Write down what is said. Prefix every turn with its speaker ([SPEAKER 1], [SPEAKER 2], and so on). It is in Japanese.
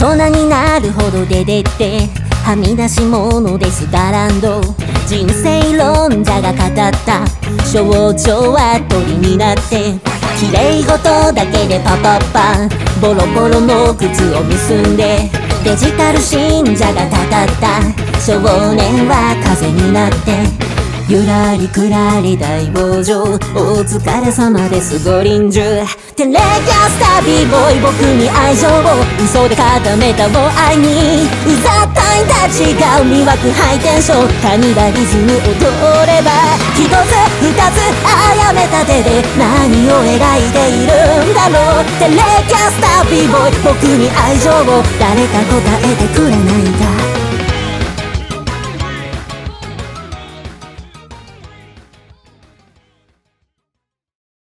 [SPEAKER 1] 大人になるほど出てってはみ出し物です。ガランド。人生論者が語った。象徴は鳥になって。綺麗事だけでパパッパ。ボロボロの靴を結んで。デジタル信者が語った少年は風になって。ゆらりくらり大往生お疲れ様です。ご臨終テレキャスタービーボーイ僕に愛情を嘘で固めたを愛にうざったいたちが魅惑ハイテンションカニバリズムを通れば一つ二つあやめた手で。描いているんだろう。テレキャスター b ボーイ。僕に愛情を。誰か答えてくれないんだ